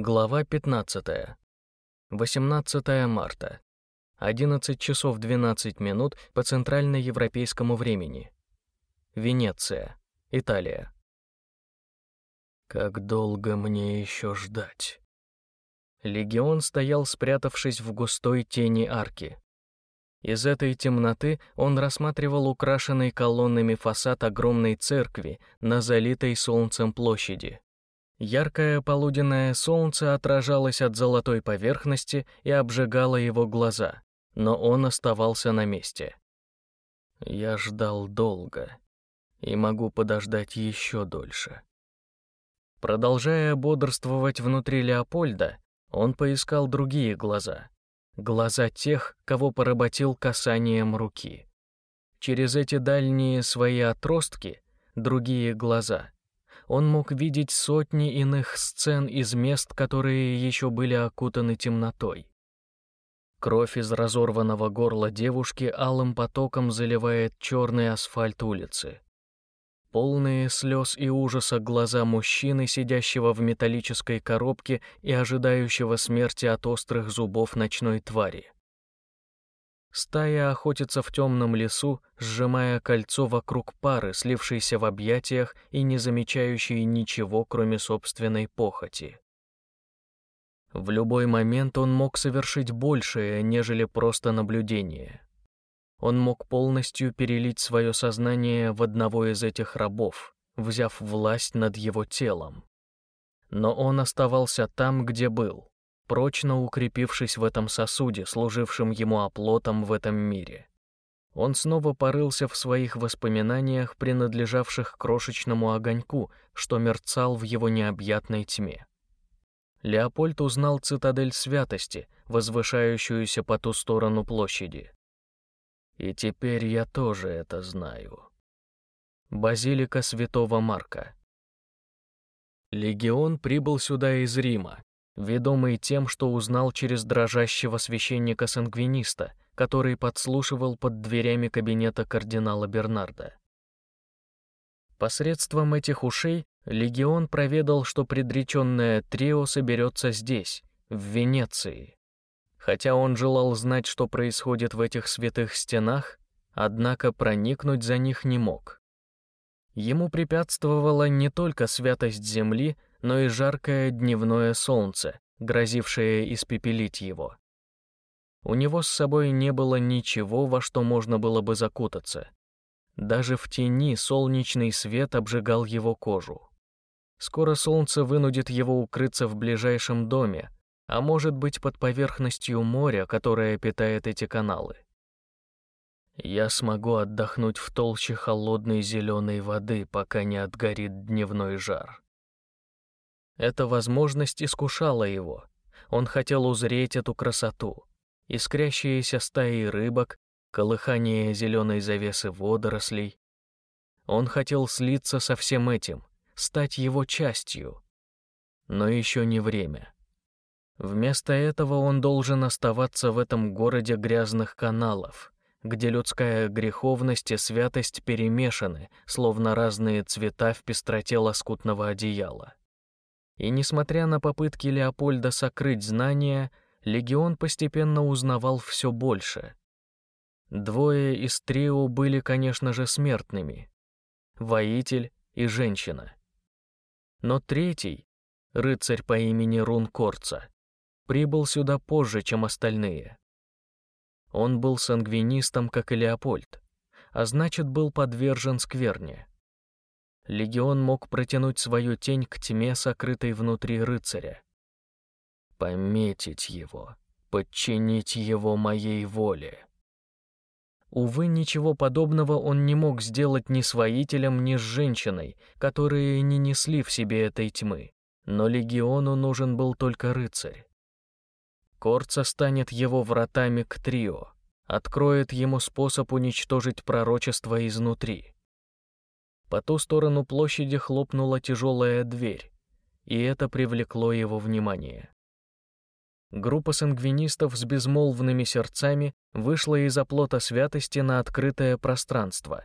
Глава 15. 18 марта. 11 часов 12 минут по центральноевропейскому времени. Венеция, Италия. Как долго мне еще ждать? Легион стоял, спрятавшись в густой тени арки. Из этой темноты он рассматривал украшенный колоннами фасад огромной церкви на залитой солнцем площади. Яркое полуденное солнце отражалось от золотой поверхности и обжигало его глаза, но он оставался на месте. Я ждал долго и могу подождать еще дольше. Продолжая бодрствовать внутри Леопольда, он поискал другие глаза. Глаза тех, кого поработил касанием руки. Через эти дальние свои отростки — другие глаза — он мог видеть сотни иных сцен из мест, которые еще были окутаны темнотой. Кровь из разорванного горла девушки алым потоком заливает черный асфальт улицы. Полные слез и ужаса глаза мужчины, сидящего в металлической коробке и ожидающего смерти от острых зубов ночной твари. Стая охотится в темном лесу, сжимая кольцо вокруг пары, слившейся в объятиях и не замечающей ничего, кроме собственной похоти. В любой момент он мог совершить большее, нежели просто наблюдение. Он мог полностью перелить свое сознание в одного из этих рабов, взяв власть над его телом. Но он оставался там, где был, прочно укрепившись в этом сосуде, служившем ему оплотом в этом мире. Он снова порылся в своих воспоминаниях, принадлежавших крошечному огоньку, что мерцал в его необъятной тьме. Леопольд узнал цитадель святости, возвышающуюся по ту сторону площади. И теперь я тоже это знаю. Базилика Святого Марка. Легион прибыл сюда из Рима, ведомый тем, что узнал через дрожащего священника-сангвиниста, который подслушивал под дверями кабинета кардинала Бернарда. Посредством этих ушей легион проведал, что предреченное трио соберется здесь, в Венеции. Хотя он желал знать, что происходит в этих святых стенах, однако проникнуть за них не мог. Ему препятствовала не только святость земли, но и жаркое дневное солнце, грозившее испепелить его. У него с собой не было ничего, во что можно было бы закутаться. Даже в тени солнечный свет обжигал его кожу. Скоро солнце вынудит его укрыться в ближайшем доме, а может быть под поверхностью моря, которое питает эти каналы. Я смогу отдохнуть в толще холодной зеленой воды, пока не отгорит дневной жар. Эта возможность искушала его. Он хотел узреть эту красоту. Искрящиеся стаи рыбок, колыхание зеленой завесы водорослей. Он хотел слиться со всем этим, стать его частью. Но еще не время. Вместо этого он должен оставаться в этом городе грязных каналов, где людская греховность и святость перемешаны, словно разные цвета в пестроте лоскутного одеяла. И несмотря на попытки Леопольда сокрыть знания, легион постепенно узнавал все больше. Двое из трио были, конечно же, смертными — воитель и женщина. Но третий, рыцарь по имени Рун Корца, прибыл сюда позже, чем остальные. Он был сангвинистом, как и Леопольд, а значит, был подвержен скверне. Легион мог протянуть свою тень к тьме, сокрытой внутри рыцаря. Пометить его, подчинить его моей воле. Увы, ничего подобного он не мог сделать ни с воителем, ни с женщиной, которые не несли в себе этой тьмы. Но легиону нужен был только рыцарь. Корца станет его вратами к трио, откроет ему способ уничтожить пророчество изнутри. По ту сторону площади хлопнула тяжелая дверь, и это привлекло его внимание. Группа сангвинистов с безмолвными сердцами вышла из оплота святости на открытое пространство.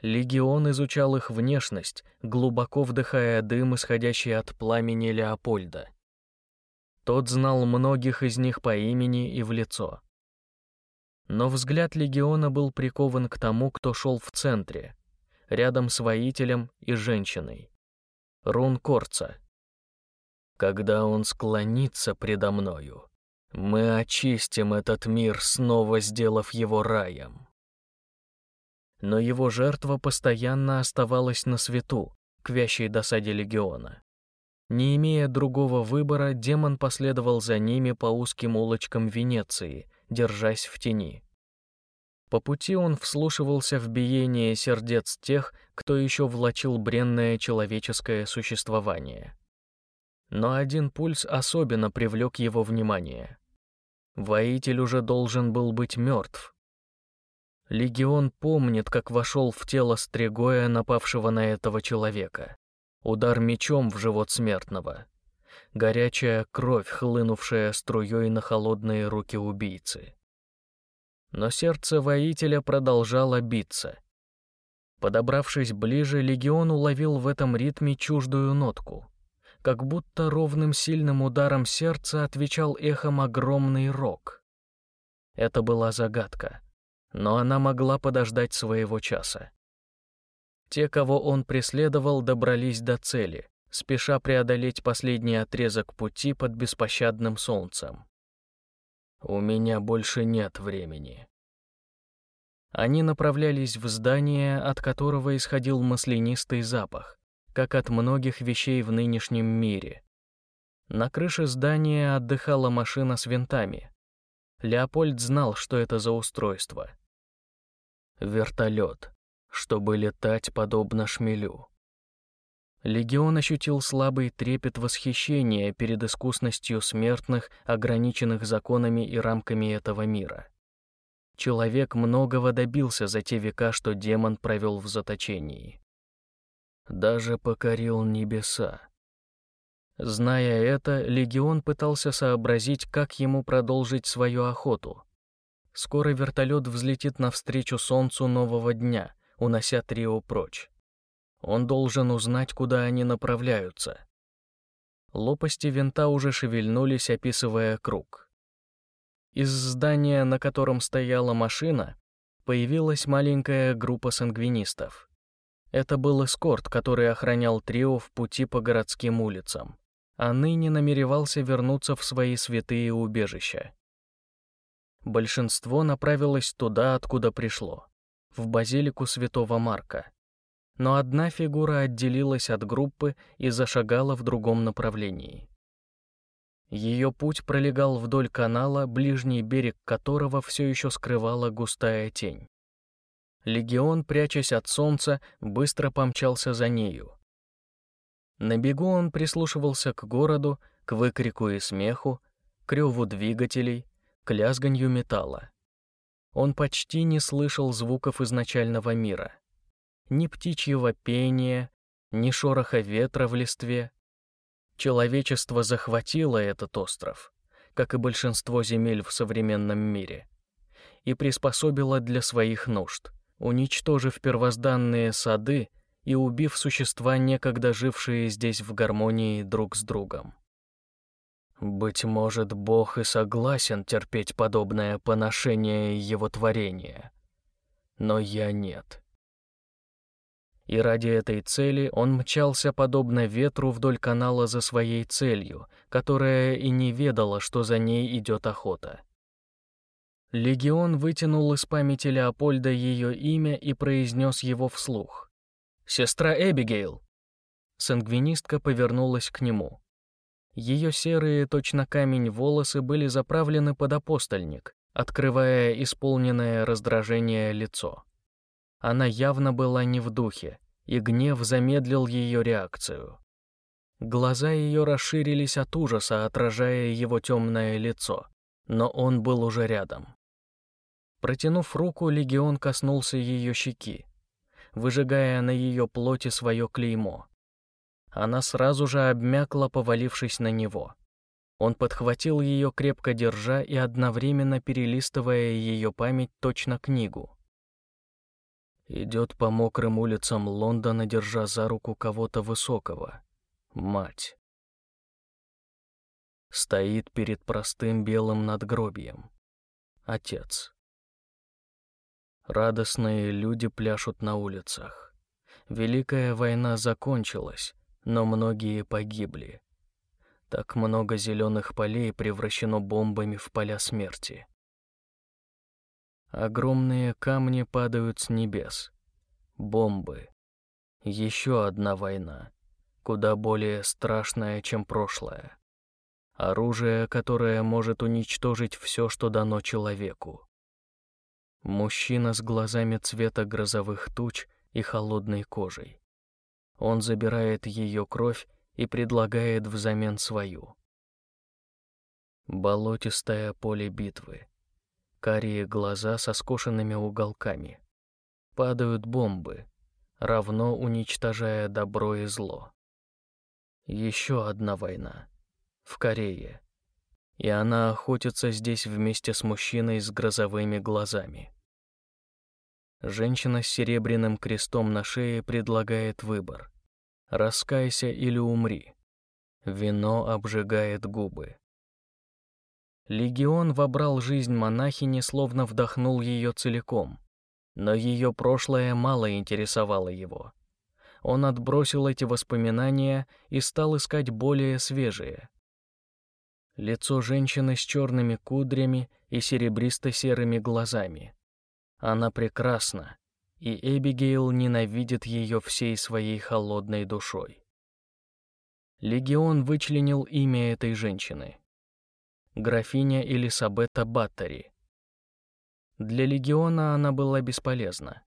Легион изучал их внешность, глубоко вдыхая дым, исходящий от пламени Леопольда. Тот знал многих из них по имени и в лицо. Но взгляд легиона был прикован к тому, кто шел в центре, рядом с воителем и женщиной. Рун Корца. Когда он склонится предо мною, мы очистим этот мир, снова сделав его раем. Но его жертва постоянно оставалась на свету, к вящей досаде легиона. Не имея другого выбора, демон последовал за ними по узким улочкам Венеции, держась в тени. По пути он вслушивался в биение сердец тех, кто еще влачил бренное человеческое существование. Но один пульс особенно привлек его внимание. Воитель уже должен был быть мертв. Легион помнит, как вошел в тело Стригоя, напавшего на этого человека. Удар мечом в живот смертного. Горячая кровь, хлынувшая струей на холодные руки убийцы но сердце воителя продолжало биться. Подобравшись ближе, легион уловил в этом ритме чуждую нотку, как будто ровным сильным ударом сердца отвечал эхом огромный рог. Это была загадка, но она могла подождать своего часа. Те, кого он преследовал, добрались до цели, спеша преодолеть последний отрезок пути под беспощадным солнцем. У меня больше нет времени. Они направлялись в здание, от которого исходил маслянистый запах, как от многих вещей в нынешнем мире. На крыше здания отдыхала машина с винтами. Леопольд знал, что это за устройство. Вертолет, чтобы летать подобно шмелю. Легион ощутил слабый трепет восхищения перед искусностью смертных, ограниченных законами и рамками этого мира. Человек многого добился за те века, что демон провел в заточении. Даже покорил небеса. Зная это, легион пытался сообразить, как ему продолжить свою охоту. Скоро вертолет взлетит навстречу солнцу нового дня, унося трио прочь. Он должен узнать, куда они направляются. Лопасти винта уже шевельнулись, описывая круг. Из здания, на котором стояла машина, появилась маленькая группа сангвинистов. Это был эскорт, который охранял трио в пути по городским улицам, а ныне намеревался вернуться в свои святые убежища. Большинство направилось туда, откуда пришло, в базилику святого Марка но одна фигура отделилась от группы и зашагала в другом направлении. Ее путь пролегал вдоль канала, ближний берег которого все еще скрывала густая тень. Легион, прячась от солнца, быстро помчался за нею. На бегу он прислушивался к городу, к выкрику и смеху, к реву двигателей, к лязганью металла. Он почти не слышал звуков изначального мира ни птичьего пения, ни шороха ветра в листве. Человечество захватило этот остров, как и большинство земель в современном мире, и приспособило для своих нужд, уничтожив первозданные сады и убив существа, некогда жившие здесь в гармонии друг с другом. Быть может, Бог и согласен терпеть подобное поношение его творения, но я нет и ради этой цели он мчался подобно ветру вдоль канала за своей целью, которая и не ведала, что за ней идет охота. Легион вытянул из памяти Леопольда ее имя и произнес его вслух. «Сестра Эбигейл!» Сангвинистка повернулась к нему. Ее серые, точно камень, волосы были заправлены под апостольник, открывая исполненное раздражение лицо. Она явно была не в духе, и гнев замедлил ее реакцию. Глаза ее расширились от ужаса, отражая его темное лицо, но он был уже рядом. Протянув руку, легион коснулся ее щеки, выжигая на ее плоти свое клеймо. Она сразу же обмякла, повалившись на него. Он подхватил ее, крепко держа и одновременно перелистывая ее память точно книгу. Идет по мокрым улицам Лондона, держа за руку кого-то высокого. Мать. стоит перед простым белым надгробием. Отец. Радостные люди пляшут на улицах. Великая война закончилась, но многие погибли. Так много зеленых полей превращено бомбами в поля смерти. Огромные камни падают с небес. Бомбы. Еще одна война, куда более страшная, чем прошлая. Оружие, которое может уничтожить все, что дано человеку. Мужчина с глазами цвета грозовых туч и холодной кожей. Он забирает ее кровь и предлагает взамен свою. Болотистое поле битвы. Карие глаза со скошенными уголками. Падают бомбы, равно уничтожая добро и зло. Еще одна война. В Корее и она охотится здесь вместе с мужчиной с грозовыми глазами. Женщина с серебряным крестом на шее предлагает выбор. Раскайся или умри. Вино обжигает губы. Легион вобрал жизнь монахини, словно вдохнул ее целиком. Но ее прошлое мало интересовало его. Он отбросил эти воспоминания и стал искать более свежие — лицо женщины с черными кудрями и серебристо-серыми глазами. Она прекрасна, и Эбигейл ненавидит ее всей своей холодной душой. Легион вычленил имя этой женщины. Графиня Элисабета Баттери. Для Легиона она была бесполезна.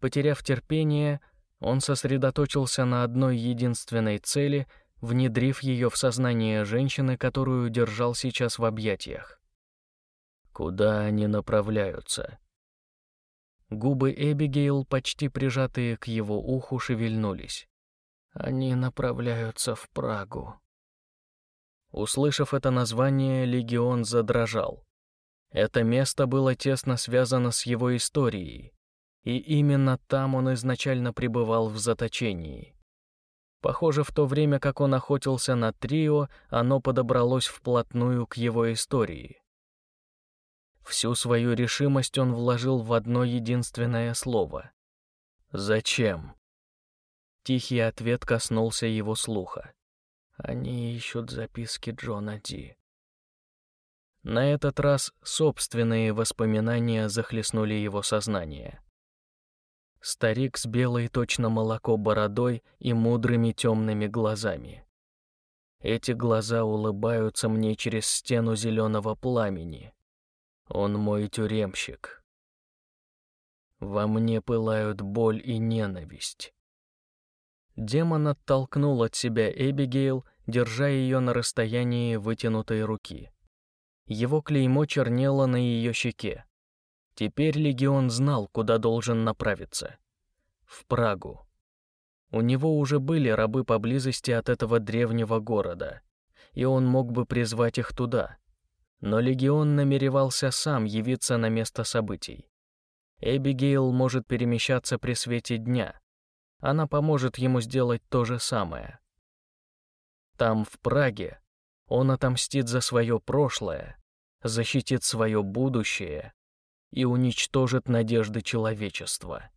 Потеряв терпение, он сосредоточился на одной единственной цели — внедрив ее в сознание женщины, которую держал сейчас в объятиях. Куда они направляются? Губы Эбигейл, почти прижатые к его уху, шевельнулись. Они направляются в Прагу. Услышав это название, легион задрожал. Это место было тесно связано с его историей, и именно там он изначально пребывал в заточении. Похоже, в то время, как он охотился на трио, оно подобралось вплотную к его истории. Всю свою решимость он вложил в одно единственное слово. «Зачем?» Тихий ответ коснулся его слуха. «Они ищут записки Джона Ди». На этот раз собственные воспоминания захлестнули его сознание. Старик с белой точно молоко бородой и мудрыми темными глазами. Эти глаза улыбаются мне через стену зеленого пламени. Он мой тюремщик. Во мне пылают боль и ненависть. Демон оттолкнул от себя Эбигейл, держа ее на расстоянии вытянутой руки. Его клеймо чернело на ее щеке. Теперь легион знал, куда должен направиться. В Прагу. У него уже были рабы поблизости от этого древнего города, и он мог бы призвать их туда. Но легион намеревался сам явиться на место событий. Эбигейл может перемещаться при свете дня. Она поможет ему сделать то же самое. Там, в Праге, он отомстит за свое прошлое, защитит свое будущее и уничтожит надежды человечества.